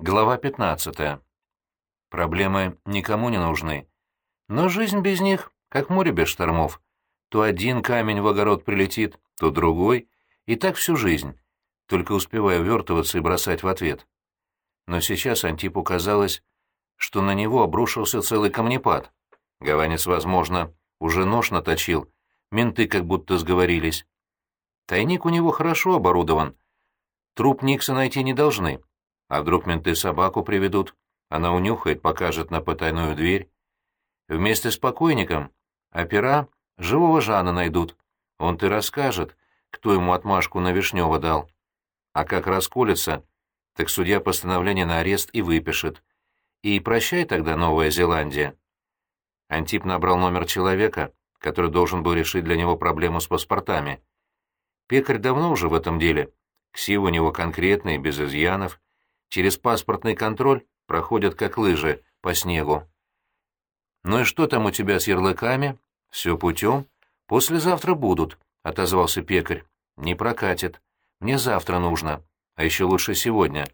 Глава 15. Проблемы никому не нужны. Но жизнь без них, как море без штормов. То один камень в огород прилетит, то другой, и так всю жизнь, только успевая вертываться и бросать в ответ. Но сейчас Антипу казалось, что на него обрушился целый камнепад. Гаванец, возможно, уже нож наточил, менты как будто сговорились. Тайник у него хорошо оборудован. Труп Никса найти не должны. А вдруг менты собаку приведут? Она унюхает, покажет на потайную дверь. Вместе с покойником опера живого Жана найдут. Он-то и расскажет, кто ему отмашку на Вишнева дал. А как расколется, так судья постановление на арест и выпишет. И прощай тогда Новая Зеландия. Антип набрал номер человека, который должен был решить для него проблему с паспортами. Пекарь давно уже в этом деле. Ксив у него конкретный, без изъянов через паспортный контроль проходят как лыжи по снегу. «Ну и что там у тебя с ярлыками?» «Все путем. Послезавтра будут», — отозвался пекарь. «Не прокатит. Мне завтра нужно, а еще лучше сегодня».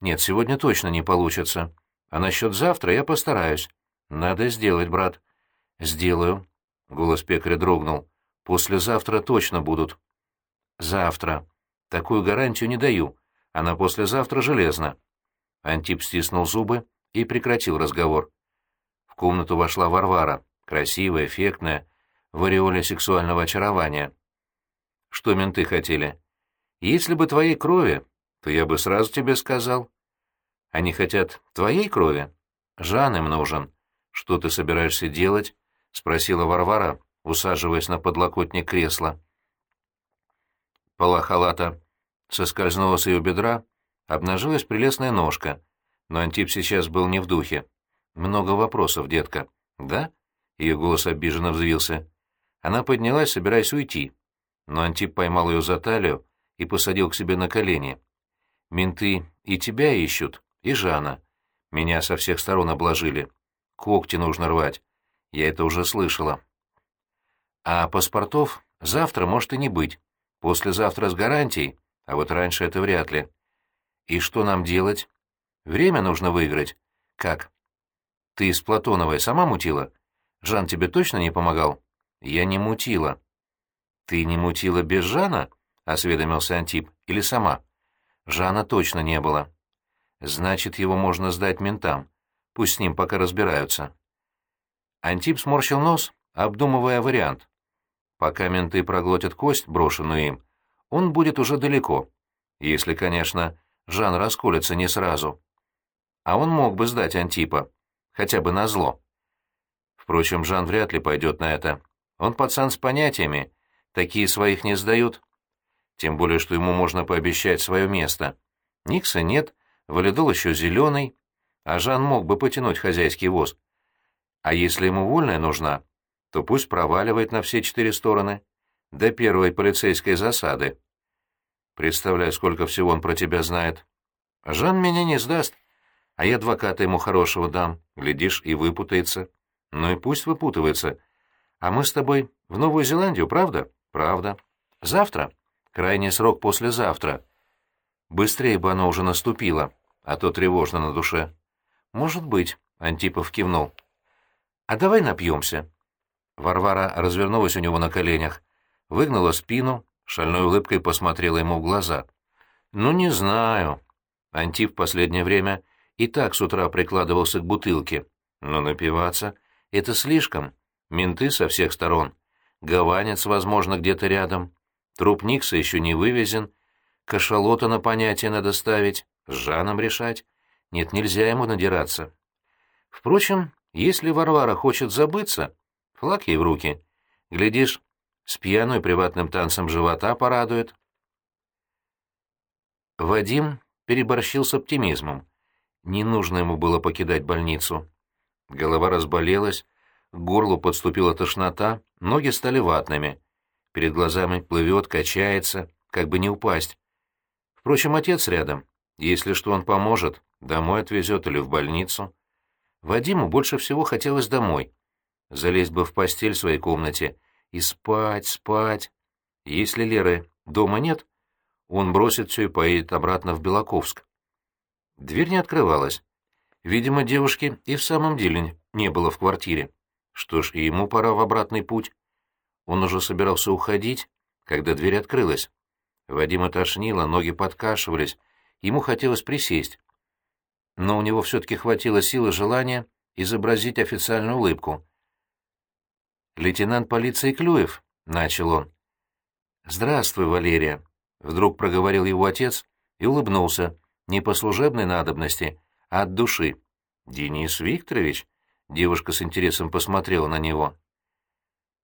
«Нет, сегодня точно не получится. А насчет завтра я постараюсь. Надо сделать, брат». «Сделаю», — голос пекаря дрогнул. «Послезавтра точно будут». «Завтра. Такую гарантию не даю а на послезавтра железно. Антип стиснул зубы и прекратил разговор. В комнату вошла Варвара, красивая, эффектная, в ореоле сексуального очарования. Что менты хотели? Если бы твоей крови, то я бы сразу тебе сказал. Они хотят твоей крови? Жан им нужен. Что ты собираешься делать? — спросила Варвара, усаживаясь на подлокотник кресла. Пола халата Соскользнула с ее бедра, обнажилась прелестная ножка. Но Антип сейчас был не в духе. «Много вопросов, детка». «Да?» — ее голос обиженно взвился. Она поднялась, собираясь уйти. Но Антип поймал ее за талию и посадил к себе на колени. «Менты и тебя ищут, и Жана. Меня со всех сторон обложили. Когти нужно рвать. Я это уже слышала. А паспортов завтра может и не быть. Послезавтра с гарантией а вот раньше это вряд ли. И что нам делать? Время нужно выиграть. Как? Ты с Платоновой сама мутила? Жан тебе точно не помогал? Я не мутила. Ты не мутила без Жана? Осведомился Антип. Или сама? Жана точно не было. Значит, его можно сдать ментам. Пусть с ним пока разбираются. Антип сморщил нос, обдумывая вариант. Пока менты проглотят кость, брошенную им, он будет уже далеко. Если, конечно, Жан расколется не сразу. А он мог бы сдать Антипа, хотя бы на зло. Впрочем, Жан вряд ли пойдет на это. Он пацан с понятиями, такие своих не сдают. Тем более, что ему можно пообещать свое место. Никса нет, валидол еще зеленый, а Жан мог бы потянуть хозяйский воз. А если ему вольная нужна, то пусть проваливает на все четыре стороны до первой полицейской засады. Представляю, сколько всего он про тебя знает. Жан меня не сдаст, а я адвоката ему хорошего дам, глядишь, и выпутается. Ну и пусть выпутывается. А мы с тобой в Новую Зеландию, правда? Правда. Завтра? Крайний срок послезавтра. Быстрее бы оно уже наступило, а то тревожно на душе. Может быть, Антипов кивнул. А давай напьемся. Варвара развернулась у него на коленях выгнула спину, шальной улыбкой посмотрела ему в глаза. «Ну, не знаю». Антип в последнее время и так с утра прикладывался к бутылке. Но напиваться — это слишком. Менты со всех сторон. Гаванец, возможно, где-то рядом. Труп Никса еще не вывезен. Кашалота на понятие надо ставить, с Жаном решать. Нет, нельзя ему надираться. Впрочем, если Варвара хочет забыться, флаг ей в руки. Глядишь, с пьяной приватным танцем живота порадует. Вадим переборщил с оптимизмом. Не нужно ему было покидать больницу. Голова разболелась, к горлу подступила тошнота, ноги стали ватными. Перед глазами плывет, качается, как бы не упасть. Впрочем, отец рядом. Если что, он поможет, домой отвезет или в больницу. Вадиму больше всего хотелось домой. Залезть бы в постель в своей комнате и спать, спать. Если Леры дома нет, он бросит все и поедет обратно в Белаковск. Дверь не открывалась. Видимо, девушки и в самом деле не было в квартире. Что ж, и ему пора в обратный путь. Он уже собирался уходить, когда дверь открылась. Вадима тошнило, ноги подкашивались, ему хотелось присесть. Но у него все-таки хватило силы желания изобразить официальную улыбку. «Лейтенант полиции Клюев», — начал он. «Здравствуй, Валерия», — вдруг проговорил его отец и улыбнулся, не по служебной надобности, а от души. «Денис Викторович?» — девушка с интересом посмотрела на него.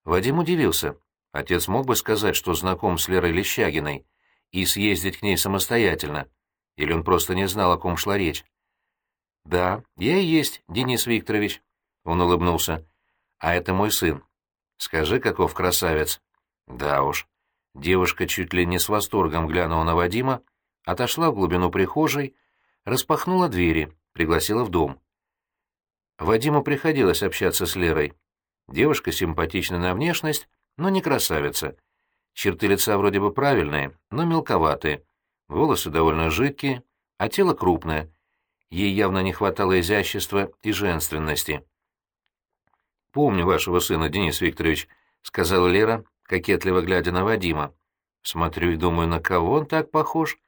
Вадим удивился. Отец мог бы сказать, что знаком с Лерой Лещагиной, и съездить к ней самостоятельно, или он просто не знал, о ком шла речь. «Да, я и есть, Денис Викторович», — он улыбнулся. «А это мой сын. Скажи, каков красавец». «Да уж». Девушка чуть ли не с восторгом глянула на Вадима, отошла в глубину прихожей, распахнула двери, пригласила в дом. Вадиму приходилось общаться с Лерой. Девушка симпатична на внешность, но не красавица. Черты лица вроде бы правильные, но мелковатые. Волосы довольно жидкие, а тело крупное. Ей явно не хватало изящества и женственности. «Помню вашего сына, Денис Викторович», — сказала Лера, кокетливо глядя на Вадима. «Смотрю и думаю, на кого он так похож?»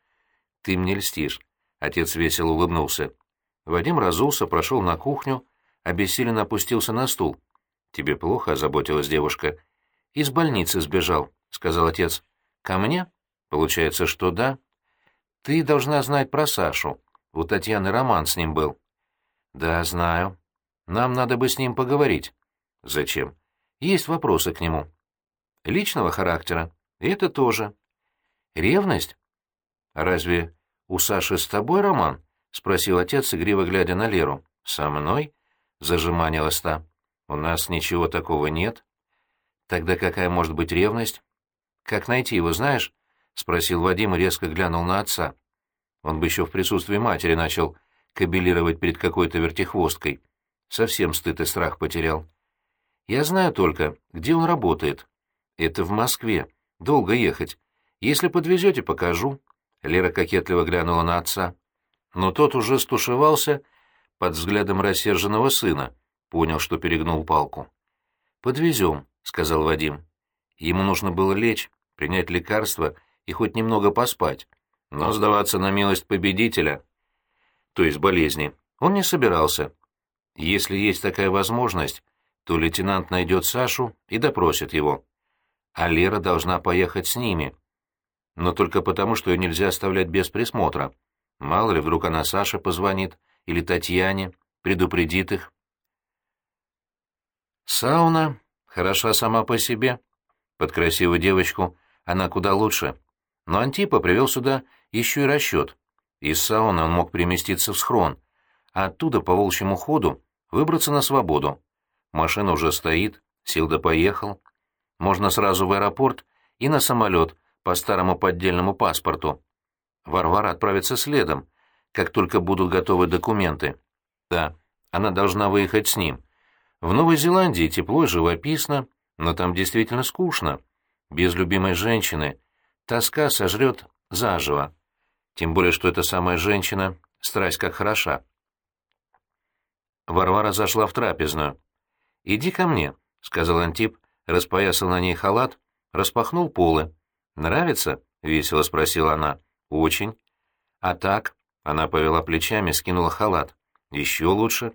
«Ты мне льстишь», — отец весело улыбнулся. Вадим разулся, прошел на кухню, обессиленно опустился на стул. «Тебе плохо?» — озаботилась девушка. «Из больницы сбежал», — сказал отец. «Ко мне?» «Получается, что да». «Ты должна знать про Сашу. У Татьяны роман с ним был». «Да, знаю. Нам надо бы с ним поговорить». «Зачем?» «Есть вопросы к нему». «Личного характера. Это тоже». «Ревность?» «Разве у Саши с тобой роман?» — спросил отец, игриво глядя на Леру. «Со мной?» — зажиманилась та. «У нас ничего такого нет». «Тогда какая может быть ревность?» «Как найти его, знаешь?» — спросил Вадим и резко глянул на отца. Он бы еще в присутствии матери начал кабелировать перед какой-то вертихвосткой. Совсем стыд и страх потерял. «Я знаю только, где он работает. Это в Москве. Долго ехать. Если подвезете, покажу». Лера кокетливо глянула на отца. Но тот уже стушевался под взглядом рассерженного сына, понял, что перегнул палку. «Подвезем», — сказал Вадим. Ему нужно было лечь, принять лекарство и хоть немного поспать, но сдаваться на милость победителя, то есть болезни, он не собирался. Если есть такая возможность, то лейтенант найдет Сашу и допросит его. А Лера должна поехать с ними. Но только потому, что ее нельзя оставлять без присмотра. Мало ли, вдруг она Саше позвонит или Татьяне, предупредит их. Сауна хороша сама по себе. Под красивую девочку она куда лучше. Но Антипа привел сюда еще и расчет. Из сауны он мог переместиться в схрон, а оттуда по волчьему ходу выбраться на свободу. Машина уже стоит, Силда поехал. Можно сразу в аэропорт и на самолет по старому поддельному паспорту. Варвара отправится следом, как только будут готовы документы. Да, она должна выехать с ним. В Новой Зеландии тепло и живописно, но там действительно скучно. Без любимой женщины тоска сожрет заживо. Тем более, что эта самая женщина — страсть как хороша. Варвара зашла в трапезную. «Иди ко мне», — сказал Антип, распоясал на ней халат, распахнул полы. «Нравится?» — весело спросила она. «Очень». «А так?» — она повела плечами, скинула халат. «Еще лучше.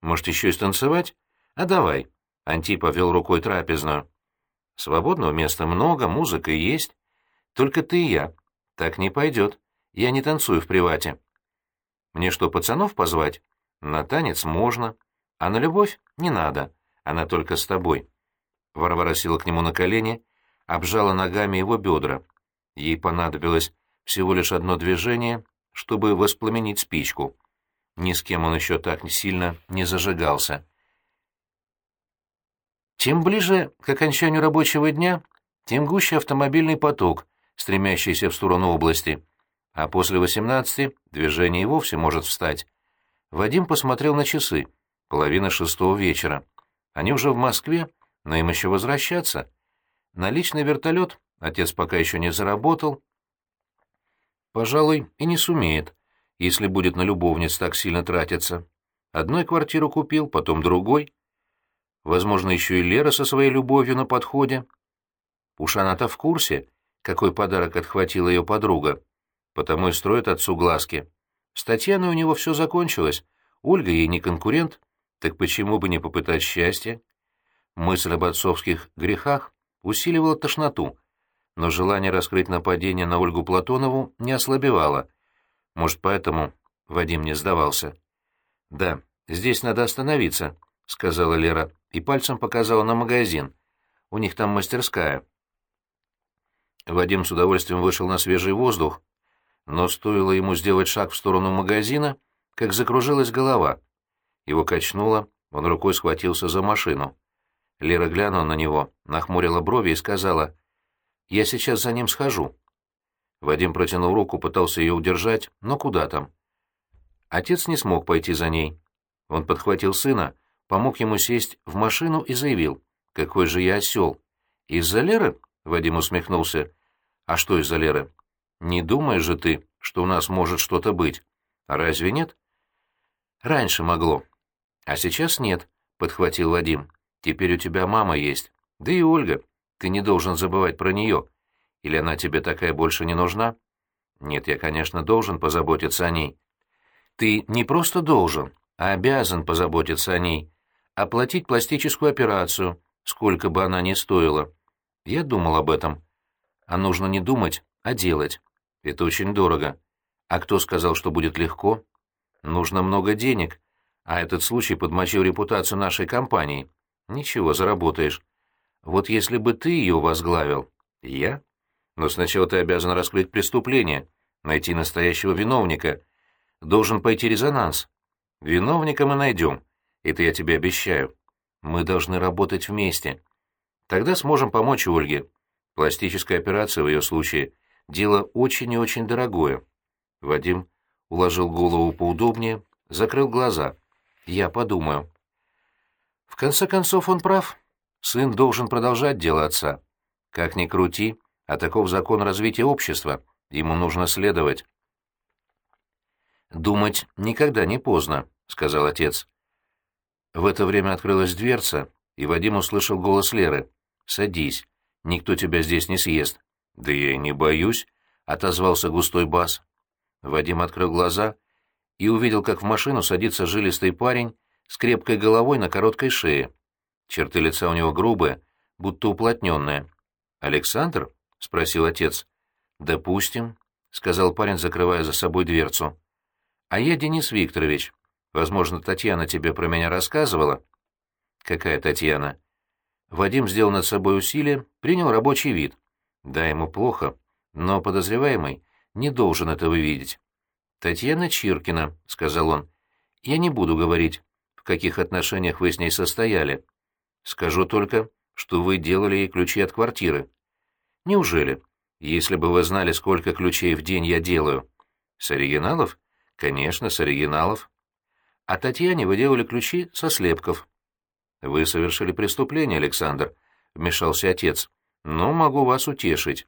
Может, еще и станцевать?» «А давай». Антип повел рукой трапезную. «Свободного места много, музыка есть. Только ты и я. Так не пойдет. Я не танцую в привате». «Мне что, пацанов позвать?» «На танец можно. А на любовь не надо. Она только с тобой». Варвара села к нему на колени, обжала ногами его бедра. Ей понадобилось всего лишь одно движение, чтобы воспламенить спичку. Ни с кем он еще так сильно не зажигался. Чем ближе к окончанию рабочего дня, тем гуще автомобильный поток, стремящийся в сторону области. А после 18 движение и вовсе может встать. Вадим посмотрел на часы. Половина шестого вечера. Они уже в Москве, но им еще возвращаться. На личный вертолет отец пока еще не заработал. Пожалуй, и не сумеет. если будет на любовниц так сильно тратиться. Одной квартиру купил, потом другой. Возможно, еще и Лера со своей любовью на подходе. Уж она-то в курсе, какой подарок отхватила ее подруга, потому и строит отцу глазки. С Татьяной у него все закончилось, Ольга ей не конкурент, так почему бы не попытать счастья? Мысль об отцовских грехах усиливала тошноту, но желание раскрыть нападение на Ольгу Платонову не ослабевало. Может, поэтому Вадим не сдавался. «Да, здесь надо остановиться», — сказала Лера и пальцем показала на магазин. «У них там мастерская». Вадим с удовольствием вышел на свежий воздух, но стоило ему сделать шаг в сторону магазина, как закружилась голова. Его качнуло, он рукой схватился за машину. Лера глянула на него, нахмурила брови и сказала, я сейчас за ним схожу. Вадим протянул руку, пытался ее удержать, но куда там? Отец не смог пойти за ней. Он подхватил сына, помог ему сесть в машину и заявил, «Какой же я осел!» «Из-за Леры?» — Вадим усмехнулся. «А что из-за Леры? Не думаешь же ты, что у нас может что-то быть? Разве нет?» «Раньше могло. А сейчас нет», — подхватил Вадим. «Теперь у тебя мама есть. Да и Ольга. Ты не должен забывать про нее. Или она тебе такая больше не нужна? Нет, я, конечно, должен позаботиться о ней. Ты не просто должен, а обязан позаботиться о ней. Оплатить пластическую операцию, сколько бы она ни стоила. Я думал об этом. А нужно не думать, а делать. Это очень дорого. А кто сказал, что будет легко? Нужно много денег. А этот случай подмочил репутацию нашей компании. Ничего, заработаешь. Вот если бы ты ее возглавил... Я? Но сначала ты обязан раскрыть преступление, найти настоящего виновника. Должен пойти резонанс. Виновника мы найдем, это я тебе обещаю. Мы должны работать вместе. Тогда сможем помочь Ольге. Пластическая операция в ее случае — дело очень и очень дорогое. Вадим уложил голову поудобнее, закрыл глаза. Я подумаю. В конце концов, он прав. Сын должен продолжать дело отца. Как ни крути, а таков закон развития общества, ему нужно следовать. «Думать никогда не поздно», — сказал отец. В это время открылась дверца, и Вадим услышал голос Леры. «Садись, никто тебя здесь не съест». «Да я и не боюсь», — отозвался густой бас. Вадим открыл глаза и увидел, как в машину садится жилистый парень с крепкой головой на короткой шее. Черты лица у него грубые, будто уплотненные. «Александр?» — спросил отец. «Допустим», — сказал парень, закрывая за собой дверцу. «А я Денис Викторович. Возможно, Татьяна тебе про меня рассказывала?» «Какая Татьяна?» Вадим сделал над собой усилие, принял рабочий вид. Да, ему плохо, но подозреваемый не должен этого видеть. «Татьяна Чиркина», — сказал он. «Я не буду говорить, в каких отношениях вы с ней состояли. Скажу только, что вы делали ей ключи от квартиры. Неужели? Если бы вы знали, сколько ключей в день я делаю. С оригиналов? Конечно, с оригиналов. А Татьяне вы делали ключи со слепков. Вы совершили преступление, Александр, — вмешался отец. Но могу вас утешить.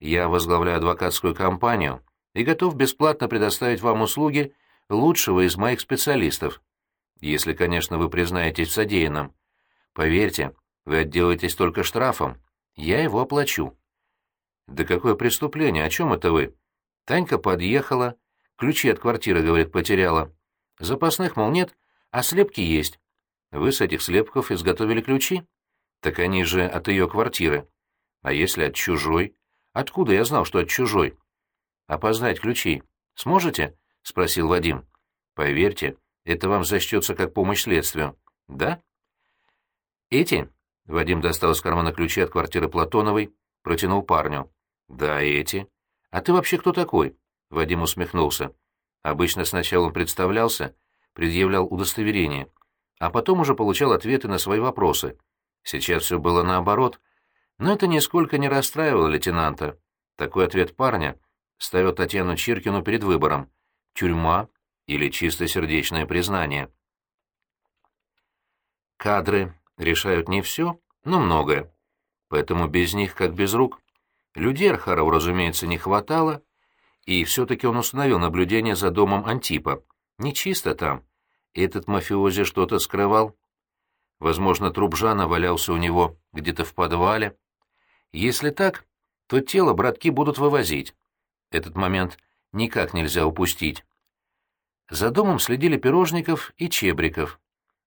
Я возглавляю адвокатскую компанию и готов бесплатно предоставить вам услуги лучшего из моих специалистов. Если, конечно, вы признаетесь в содеянном. Поверьте, вы отделаетесь только штрафом. Я его оплачу. Да какое преступление? О чем это вы? Танька подъехала, ключи от квартиры, говорит, потеряла. Запасных, мол, нет, а слепки есть. Вы с этих слепков изготовили ключи? Так они же от ее квартиры. А если от чужой? Откуда я знал, что от чужой? Опознать ключи сможете? — спросил Вадим. Поверьте, это вам зачтется как помощь следствию. Да? «Эти?» — Вадим достал из кармана ключи от квартиры Платоновой, протянул парню. «Да, эти. А ты вообще кто такой?» — Вадим усмехнулся. Обычно сначала он представлялся, предъявлял удостоверение, а потом уже получал ответы на свои вопросы. Сейчас все было наоборот, но это нисколько не расстраивало лейтенанта. Такой ответ парня ставил Татьяну Чиркину перед выбором — тюрьма или чистосердечное признание. Кадры решают не все, но многое. Поэтому без них как без рук. Людей разумеется, не хватало, И все-таки он установил наблюдение за домом Антипа. Нечисто там. Этот мафиози что-то скрывал. Возможно, труп Жана валялся у него где-то в подвале. Если так, то тело братки будут вывозить. Этот момент никак нельзя упустить. За домом следили Пирожников и Чебриков.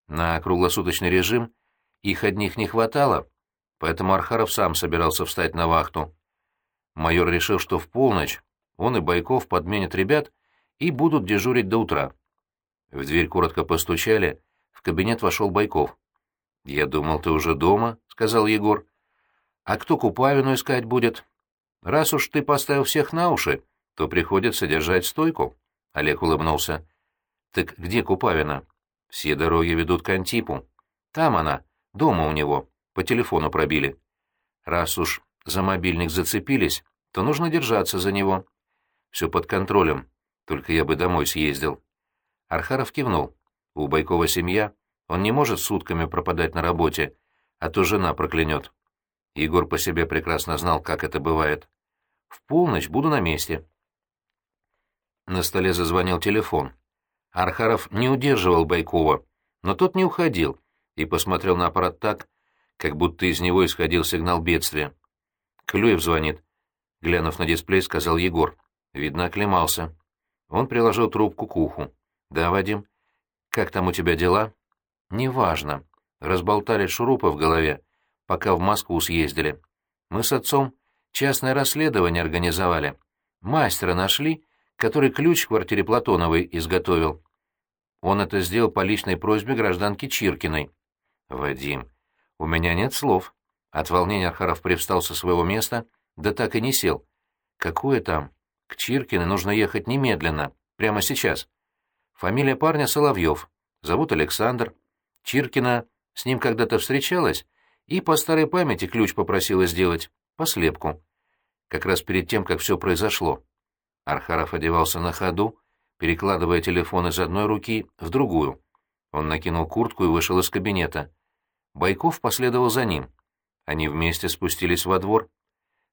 На круглосуточный режим их одних не хватало, поэтому Архаров сам собирался встать на вахту. Майор решил, что в полночь он и Байков подменят ребят и будут дежурить до утра. В дверь коротко постучали, в кабинет вошел Байков. «Я думал, ты уже дома», — сказал Егор. «А кто Купавину искать будет? Раз уж ты поставил всех на уши, то приходится держать стойку». Олег улыбнулся. «Так где Купавина?» «Все дороги ведут к Антипу. Там она, дома у него, по телефону пробили. Раз уж за мобильник зацепились, то нужно держаться за него. Все под контролем, только я бы домой съездил». Архаров кивнул. «У Байкова семья, он не может сутками пропадать на работе, а то жена проклянет. Егор по себе прекрасно знал, как это бывает. В полночь буду на месте. На столе зазвонил телефон. Архаров не удерживал Байкова, но тот не уходил и посмотрел на аппарат так, как будто из него исходил сигнал бедствия. «Клюев звонит», — глянув на дисплей, сказал Егор. Видно, оклемался. Он приложил трубку к уху. «Да, Вадим. Как там у тебя дела?» Неважно. Разболтали шурупы в голове, пока в Москву съездили. Мы с отцом частное расследование организовали. Мастера нашли, который ключ в квартире Платоновой изготовил. Он это сделал по личной просьбе гражданки Чиркиной. Вадим, у меня нет слов. От волнения Архаров привстал со своего места, да так и не сел. Какое там? К Чиркиной нужно ехать немедленно, прямо сейчас. Фамилия парня Соловьев. Зовут Александр. Чиркина с ним когда-то встречалась и по старой памяти ключ попросила сделать, по слепку. Как раз перед тем, как все произошло. Архаров одевался на ходу, перекладывая телефон из одной руки в другую. Он накинул куртку и вышел из кабинета. Байков последовал за ним. Они вместе спустились во двор.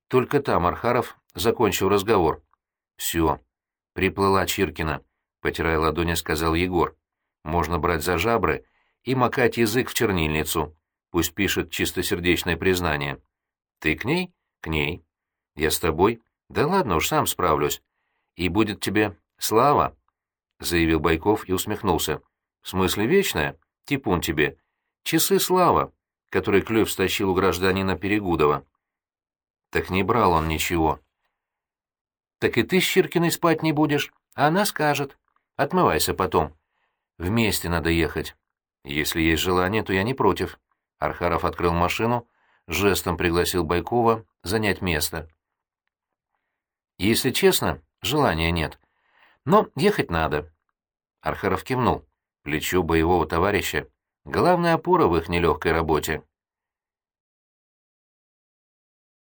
Только там Архаров закончил разговор. «Все, приплыла Чиркина», — потирая ладони, сказал Егор. «Можно брать за жабры и макать язык в чернильницу. Пусть пишет чистосердечное признание. Ты к ней? К ней. Я с тобой? Да ладно уж, сам справлюсь. И будет тебе слава, — заявил Байков и усмехнулся. В смысле вечная? Типун тебе. Часы слава, которые Клюев стащил у гражданина Перегудова. Так не брал он ничего. Так и ты с Щиркиной спать не будешь, а она скажет. Отмывайся потом. Вместе надо ехать. Если есть желание, то я не против. Архаров открыл машину, жестом пригласил Байкова занять место. Если честно, желания нет. Но ехать надо. Архаров кивнул. Плечо боевого товарища — главная опора в их нелегкой работе.